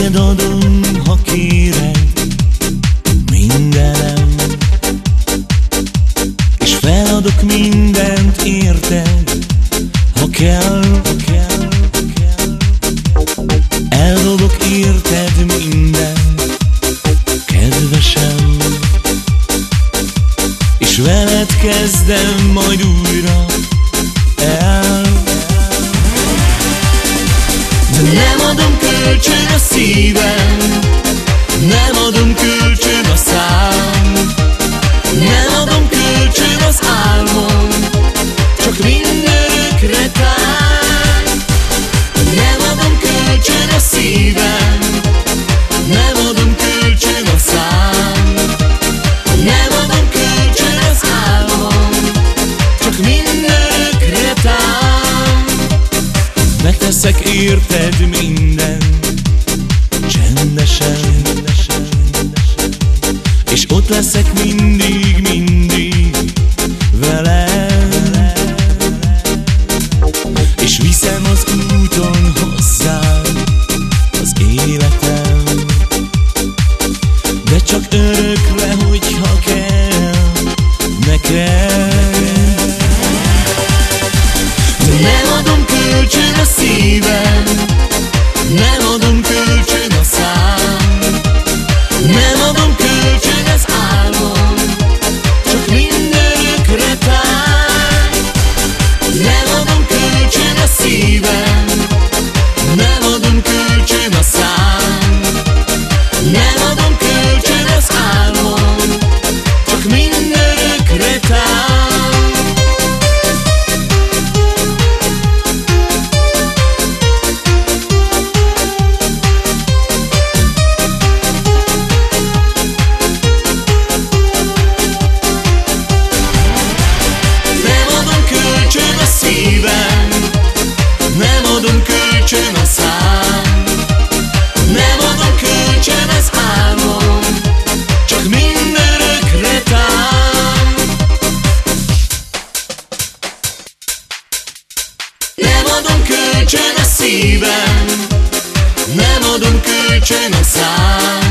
Neked adom, ha kéred Mindenem? És feladok mindent érted? Ha kell, ha kell, ha kell. Eldobok érted mindent Kedvesem. És veled kezdem majd újra el nem adom kölcsön a szívem. Nem adom kölcsön a szám. Nem adom kölcsön az álmom. Csak mindörökre tán Nem adom kölcsön a szívem. Nem adom kölcsön a szám. Nem adom kölcsön az álmom. Csak mindörökre Megteszek érted minden. Csendesen. És ott leszek mindig, mindig veled szívem. Nem adom kölcsön a szám. Nem adom kölcsön a szívem